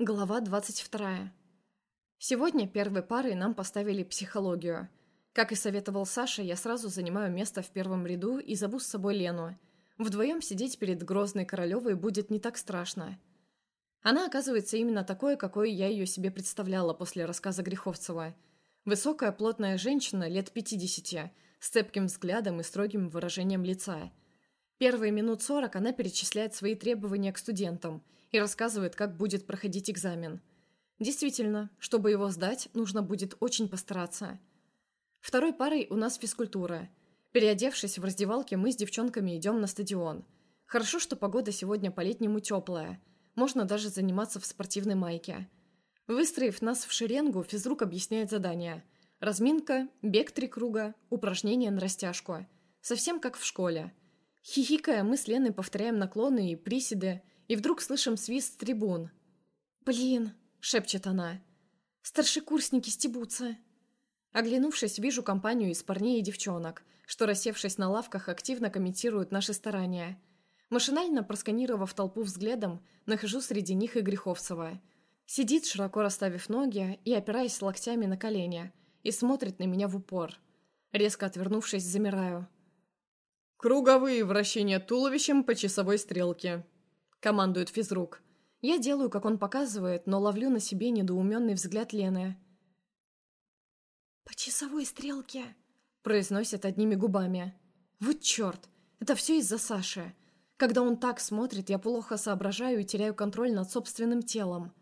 Глава 22. Сегодня первой парой нам поставили психологию. Как и советовал Саша, я сразу занимаю место в первом ряду и зову с собой Лену. Вдвоем сидеть перед грозной Королевой будет не так страшно. Она оказывается именно такой, какой я ее себе представляла после рассказа Греховцева. Высокая, плотная женщина лет 50, с цепким взглядом и строгим выражением лица. Первые минут сорок она перечисляет свои требования к студентам – и рассказывает, как будет проходить экзамен. Действительно, чтобы его сдать, нужно будет очень постараться. Второй парой у нас физкультура. Переодевшись в раздевалке, мы с девчонками идем на стадион. Хорошо, что погода сегодня по-летнему теплая. Можно даже заниматься в спортивной майке. Выстроив нас в шеренгу, физрук объясняет задания. Разминка, бег три круга, упражнения на растяжку. Совсем как в школе. Хихикая, мы с Леной повторяем наклоны и приседы – и вдруг слышим свист трибун. «Блин!» — шепчет она. «Старшекурсники стебутся!» Оглянувшись, вижу компанию из парней и девчонок, что, рассевшись на лавках, активно комментируют наши старания. Машинально просканировав толпу взглядом, нахожу среди них и Греховцева. Сидит, широко расставив ноги и опираясь локтями на колени, и смотрит на меня в упор. Резко отвернувшись, замираю. «Круговые вращения туловищем по часовой стрелке», командует физрук. Я делаю, как он показывает, но ловлю на себе недоуменный взгляд Лены. «По часовой стрелке», — произносит одними губами. «Вот черт! Это все из-за Саши. Когда он так смотрит, я плохо соображаю и теряю контроль над собственным телом.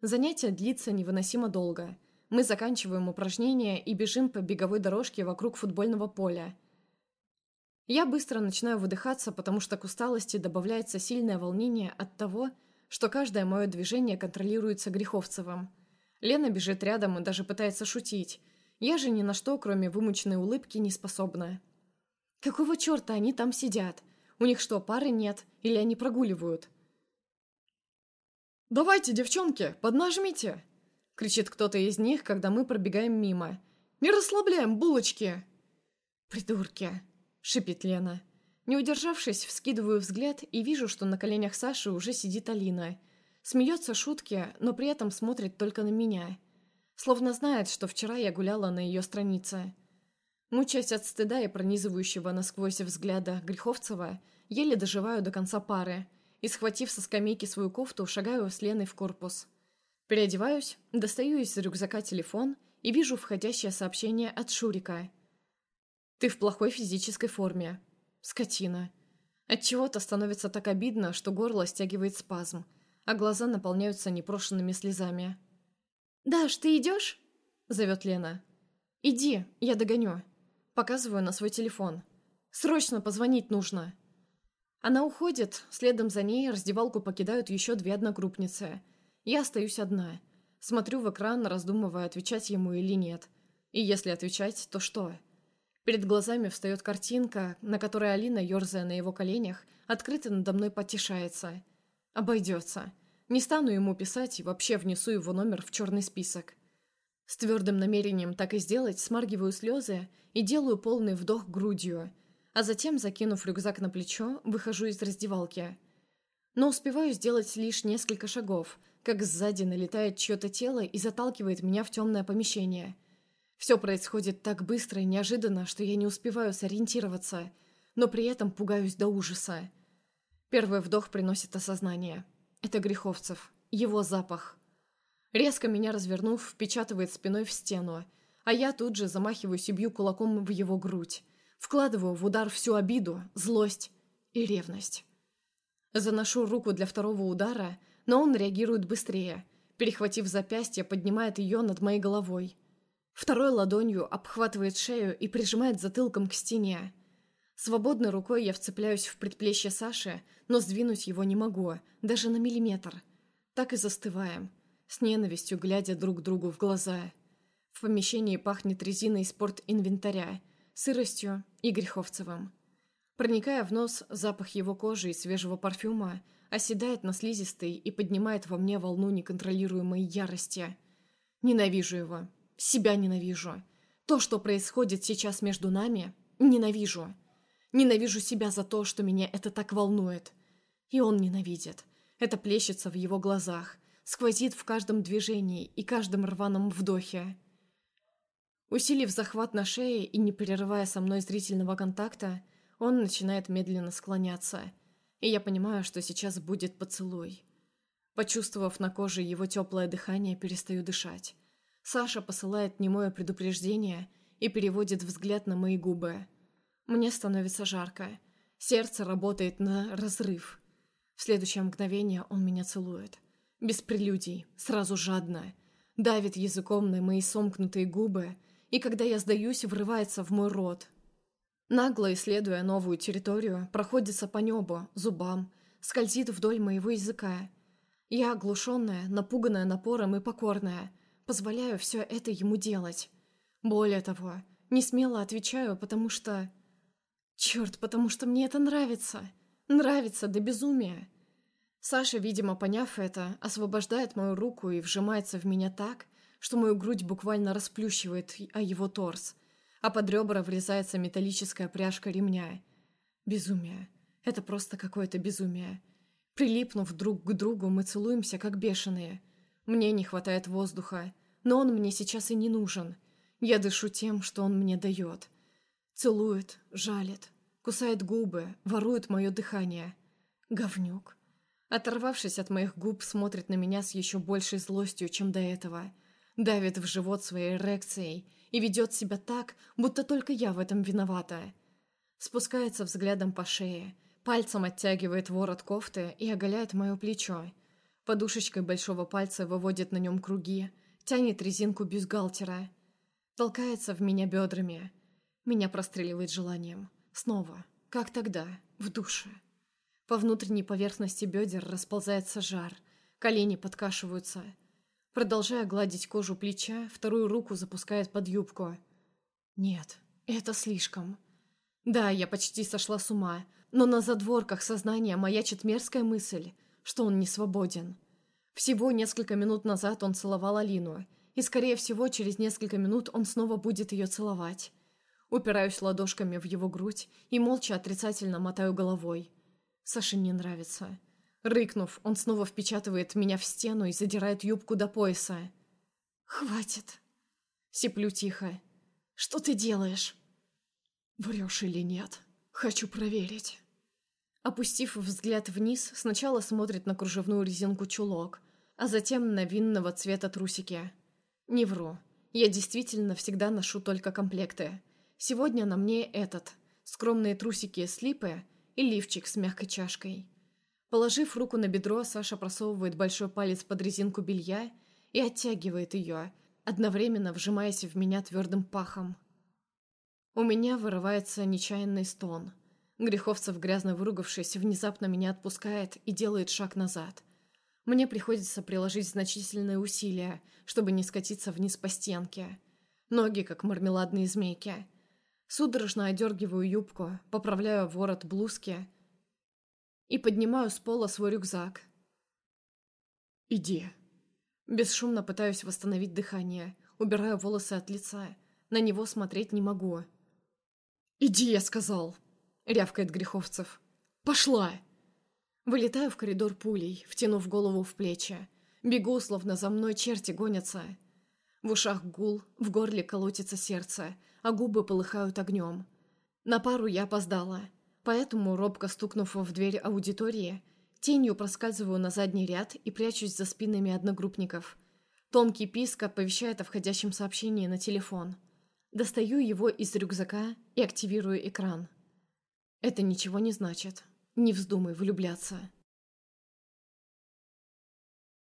Занятие длится невыносимо долго. Мы заканчиваем упражнения и бежим по беговой дорожке вокруг футбольного поля. Я быстро начинаю выдыхаться, потому что к усталости добавляется сильное волнение от того, что каждое мое движение контролируется Греховцевым. Лена бежит рядом и даже пытается шутить. Я же ни на что, кроме вымученной улыбки, не способна. Какого черта они там сидят? У них что, пары нет? Или они прогуливают? «Давайте, девчонки, поднажмите!» — кричит кто-то из них, когда мы пробегаем мимо. «Не расслабляем булочки!» «Придурки!» Шипит Лена. Не удержавшись, вскидываю взгляд и вижу, что на коленях Саши уже сидит Алина. Смеется шутки, но при этом смотрит только на меня. Словно знает, что вчера я гуляла на ее странице. Мучаясь от стыда и пронизывающего насквозь взгляда Греховцева, еле доживаю до конца пары и, схватив со скамейки свою кофту, шагаю с Леной в корпус. Переодеваюсь, достаю из рюкзака телефон и вижу входящее сообщение от Шурика – ты в плохой физической форме. Скотина. Отчего-то становится так обидно, что горло стягивает спазм, а глаза наполняются непрошенными слезами. «Даш, ты идешь?» — зовет Лена. «Иди, я догоню». Показываю на свой телефон. «Срочно позвонить нужно». Она уходит, следом за ней раздевалку покидают еще две одногруппницы. Я остаюсь одна. Смотрю в экран, раздумывая, отвечать ему или нет. И если отвечать, то что? Перед глазами встает картинка, на которой Алина, ерзая на его коленях, открыто надо мной потешается. Обойдется. Не стану ему писать и вообще внесу его номер в черный список. С твердым намерением так и сделать, смаргиваю слезы и делаю полный вдох грудью, а затем, закинув рюкзак на плечо, выхожу из раздевалки. Но успеваю сделать лишь несколько шагов, как сзади налетает чье-то тело и заталкивает меня в темное помещение – все происходит так быстро и неожиданно, что я не успеваю сориентироваться, но при этом пугаюсь до ужаса. Первый вдох приносит осознание. Это Греховцев. Его запах. Резко меня развернув, впечатывает спиной в стену, а я тут же замахиваюсь и бью кулаком в его грудь. Вкладываю в удар всю обиду, злость и ревность. Заношу руку для второго удара, но он реагирует быстрее. Перехватив запястье, поднимает ее над моей головой. Второй ладонью обхватывает шею и прижимает затылком к стене. Свободной рукой я вцепляюсь в предплечье Саши, но сдвинуть его не могу, даже на миллиметр. Так и застываем, с ненавистью глядя друг другу в глаза. В помещении пахнет резиной спорт-инвентаря, сыростью и Греховцевым. Проникая в нос, запах его кожи и свежего парфюма оседает на слизистой и поднимает во мне волну неконтролируемой ярости. Ненавижу его, себя ненавижу. То, что происходит сейчас между нами, ненавижу. Ненавижу себя за то, что меня это так волнует. И он ненавидит. Это плещется в его глазах. сквозит в каждом движении и каждом рваном вдохе. Усилив захват на шее и не прерывая со мной зрительного контакта, он начинает медленно склоняться, и я понимаю, что сейчас будет поцелуй. Почувствовав на коже его теплое дыхание, перестаю дышать. Саша посылает немое предупреждение и переводит взгляд на мои губы. Мне становится жарко. Сердце работает на разрыв. В следующее мгновение он меня целует. Без прелюдий, сразу жадно. Давит языком на мои сомкнутые губы, и когда я сдаюсь, врывается в мой рот. Нагло исследуя новую территорию, проходится по небу, зубам, скользит вдоль моего языка. Я оглушенная, напуганная напором и покорная, позволяю все это ему делать. Более того, не смело отвечаю, потому что... Черт, потому что мне это нравится. Нравится до безумия. Саша, видимо, поняв это, освобождает мою руку и вжимается в меня так, что мою грудь буквально расплющивает о его торс, а под ребра врезается металлическая пряжка ремня. Безумие. Это просто какое-то безумие. Прилипнув друг к другу, мы целуемся, как бешеные. Мне не хватает воздуха, но он мне сейчас и не нужен. Я дышу тем, что он мне дает. Целует, жалит, кусает губы, ворует мое дыхание. Говнюк. Оторвавшись от моих губ, смотрит на меня с еще большей злостью, чем до этого – давит в живот своей эрекцией и ведет себя так, будто только я в этом виновата. Спускается взглядом по шее, пальцем оттягивает ворот кофты и оголяет мое плечо. Подушечкой большого пальца выводит на нем круги, тянет резинку бюстгальтера. Толкается в меня бедрами. Меня простреливает желанием. Снова, как тогда, в душе. По внутренней поверхности бедер расползается жар, колени подкашиваются – Продолжая гладить кожу плеча, вторую руку запускает под юбку. Нет, это слишком. Да, я почти сошла с ума, но на задворках сознания маячит мерзкая мысль, что он не свободен. Всего несколько минут назад он целовал Алину, и, скорее всего, через несколько минут он снова будет ее целовать. Упираюсь ладошками в его грудь и молча отрицательно мотаю головой. Саше не нравится. Рыкнув, он снова впечатывает меня в стену и задирает юбку до пояса. «Хватит!» Сиплю тихо. «Что ты делаешь?» «Врешь или нет? Хочу проверить». Опустив взгляд вниз, сначала смотрит на кружевную резинку чулок, а затем на винного цвета трусики. Не вру. Я действительно всегда ношу только комплекты. Сегодня на мне этот. Скромные трусики слипы и лифчик с мягкой чашкой. Положив руку на бедро, Саша просовывает большой палец под резинку белья и оттягивает ее, одновременно вжимаясь в меня твердым пахом. У меня вырывается нечаянный стон. Греховцев, грязно выругавшись, внезапно меня отпускает и делает шаг назад. Мне приходится приложить значительные усилия, чтобы не скатиться вниз по стенке. Ноги, как мармеладные змейки. Судорожно одергиваю юбку, поправляю ворот блузки и поднимаю с пола свой рюкзак. «Иди». Бесшумно пытаюсь восстановить дыхание, убираю волосы от лица. На него смотреть не могу. «Иди, я сказал!» — рявкает Греховцев. «Пошла!» Вылетаю в коридор пулей, втянув голову в плечи. Бегу, словно за мной черти гонятся. В ушах гул, в горле колотится сердце, а губы полыхают огнем. На пару я опоздала. Поэтому, робко стукнув в дверь аудитории, тенью проскальзываю на задний ряд и прячусь за спинами одногруппников. Тонкий писк оповещает о входящем сообщении на телефон. Достаю его из рюкзака и активирую экран. Это ничего не значит. Не вздумай влюбляться.